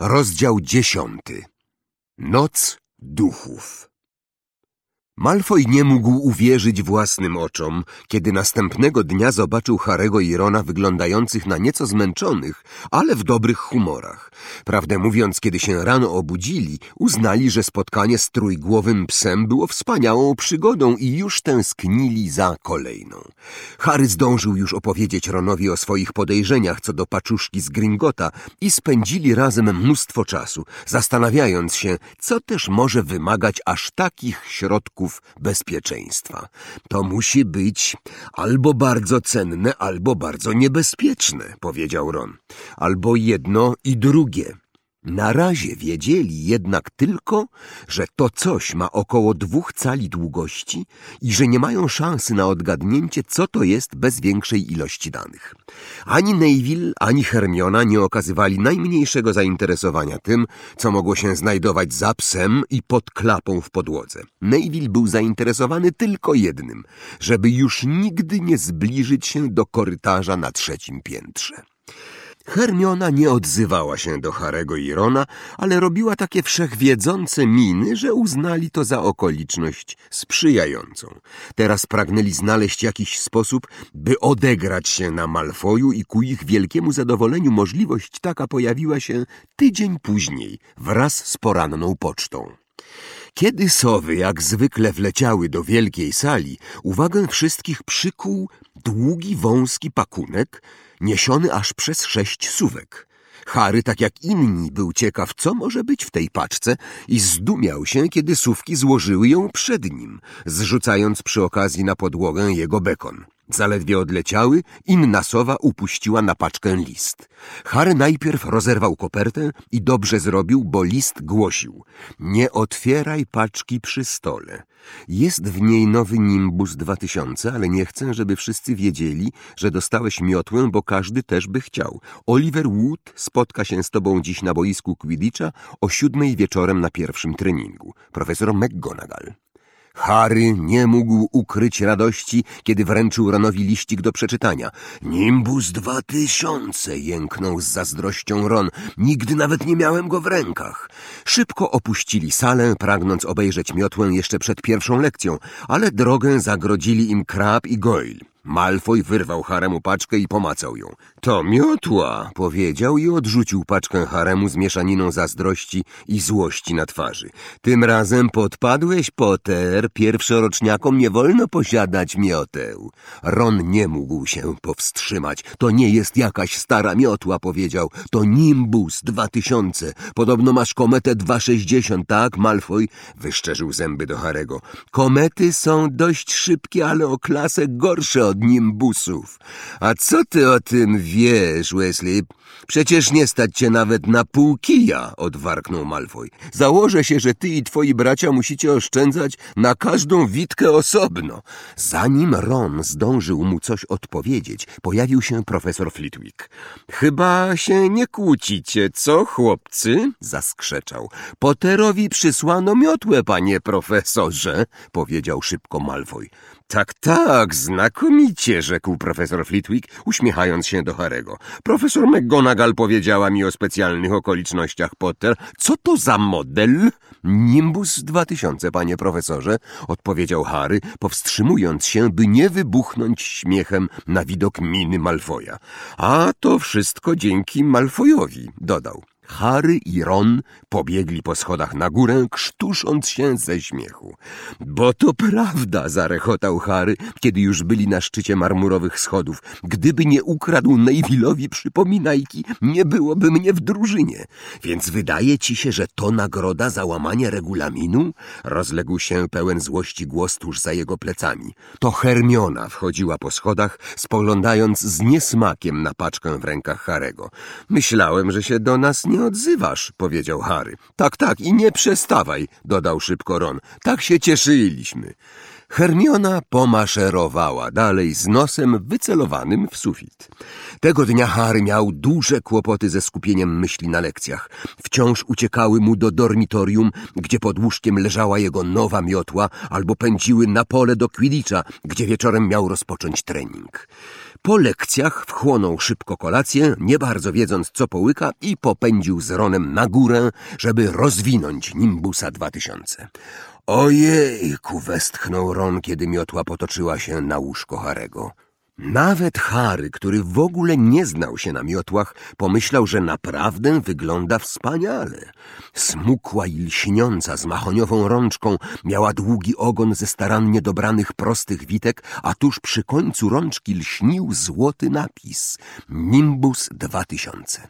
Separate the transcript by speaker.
Speaker 1: Rozdział dziesiąty. Noc duchów. Malfoy nie mógł uwierzyć własnym oczom, kiedy następnego dnia zobaczył Harego i Rona wyglądających na nieco zmęczonych, ale w dobrych humorach. Prawdę mówiąc, kiedy się rano obudzili, uznali, że spotkanie z trójgłowym psem było wspaniałą przygodą i już tęsknili za kolejną. Harry zdążył już opowiedzieć Ronowi o swoich podejrzeniach co do paczuszki z Gringota i spędzili razem mnóstwo czasu, zastanawiając się, co też może wymagać aż takich środków bezpieczeństwa. To musi być albo bardzo cenne, albo bardzo niebezpieczne, powiedział Ron. Albo jedno i drugie. Na razie wiedzieli jednak tylko, że to coś ma około dwóch cali długości i że nie mają szansy na odgadnięcie, co to jest bez większej ilości danych. Ani Neville, ani Hermiona nie okazywali najmniejszego zainteresowania tym, co mogło się znajdować za psem i pod klapą w podłodze. Neville był zainteresowany tylko jednym, żeby już nigdy nie zbliżyć się do korytarza na trzecim piętrze. Hermiona nie odzywała się do Harego i Rona, ale robiła takie wszechwiedzące miny, że uznali to za okoliczność sprzyjającą. Teraz pragnęli znaleźć jakiś sposób, by odegrać się na Malfoju i ku ich wielkiemu zadowoleniu możliwość taka pojawiła się tydzień później, wraz z poranną pocztą. Kiedy sowy jak zwykle wleciały do wielkiej sali, uwagę wszystkich przykuł długi, wąski pakunek, niesiony aż przez sześć suwek. Harry, tak jak inni, był ciekaw, co może być w tej paczce i zdumiał się, kiedy sówki złożyły ją przed nim, zrzucając przy okazji na podłogę jego bekon. Zaledwie odleciały, inna sowa upuściła na paczkę list. Harry najpierw rozerwał kopertę i dobrze zrobił, bo list głosił Nie otwieraj paczki przy stole. Jest w niej nowy Nimbus 2000, ale nie chcę, żeby wszyscy wiedzieli, że dostałeś miotłę, bo każdy też by chciał. Oliver Wood spotka się z tobą dziś na boisku Quidditcha o siódmej wieczorem na pierwszym treningu. Profesor McGonagall. Harry nie mógł ukryć radości, kiedy wręczył Ronowi liścik do przeczytania. Nimbus dwa tysiące, jęknął z zazdrością Ron. Nigdy nawet nie miałem go w rękach. Szybko opuścili salę, pragnąc obejrzeć miotłę jeszcze przed pierwszą lekcją, ale drogę zagrodzili im Krab i Goyle. Malfoy wyrwał Haremu paczkę i pomacał ją. To miotła, powiedział i odrzucił paczkę Haremu z mieszaniną zazdrości i złości na twarzy. Tym razem podpadłeś, Potter. Pierwszoroczniakom nie wolno posiadać mioteł. Ron nie mógł się powstrzymać. To nie jest jakaś stara miotła, powiedział. To Nimbus 2000. Podobno masz kometę 260, tak, Malfoy? Wyszczerzył zęby do Harego. Komety są dość szybkie, ale o klasę gorsze od od nimbusów. A co ty o tym wiesz, Wesley? Przecież nie stać cię nawet na pół kija, odwarknął Malfoy. Założę się, że ty i twoi bracia musicie oszczędzać na każdą witkę osobno. Zanim Ron zdążył mu coś odpowiedzieć, pojawił się profesor Flitwick. Chyba się nie kłócicie, co, chłopcy? zaskrzeczał. Potterowi przysłano miotłę, panie profesorze, powiedział szybko Malfoy. Tak, tak, znakomicie, rzekł profesor Flitwick, uśmiechając się do Harego. Profesor McGonagall powiedziała mi o specjalnych okolicznościach, Potter. Co to za model? Nimbus 2000, panie profesorze, odpowiedział Harry, powstrzymując się, by nie wybuchnąć śmiechem na widok miny Malfoja. A to wszystko dzięki Malfojowi, dodał. Harry i Ron pobiegli po schodach na górę, krztusząc się ze śmiechu. Bo to prawda, zarechotał Harry, kiedy już byli na szczycie marmurowych schodów. Gdyby nie ukradł Nevillowi przypominajki, nie byłoby mnie w drużynie. Więc wydaje ci się, że to nagroda za łamanie regulaminu? Rozległ się pełen złości głos tuż za jego plecami. To Hermiona wchodziła po schodach, spoglądając z niesmakiem na paczkę w rękach Harego. Myślałem, że się do nas nie nie odzywasz, powiedział Harry. Tak, tak, i nie przestawaj, dodał szybko Ron. Tak się cieszyliśmy. Hermiona pomaszerowała dalej z nosem wycelowanym w sufit. Tego dnia Harry miał duże kłopoty ze skupieniem myśli na lekcjach. Wciąż uciekały mu do dormitorium, gdzie pod łóżkiem leżała jego nowa miotła, albo pędziły na pole do Quidditcha, gdzie wieczorem miał rozpocząć trening. Po lekcjach wchłonął szybko kolację, nie bardzo wiedząc co połyka i popędził z Ronem na górę, żeby rozwinąć Nimbusa 2000. Ojejku, westchnął Ron, kiedy miotła potoczyła się na łóżko Harego. Nawet Harry, który w ogóle nie znał się na miotłach, pomyślał, że naprawdę wygląda wspaniale. Smukła i lśniąca z mahoniową rączką miała długi ogon ze starannie dobranych prostych witek, a tuż przy końcu rączki lśnił złoty napis Nimbus 2000.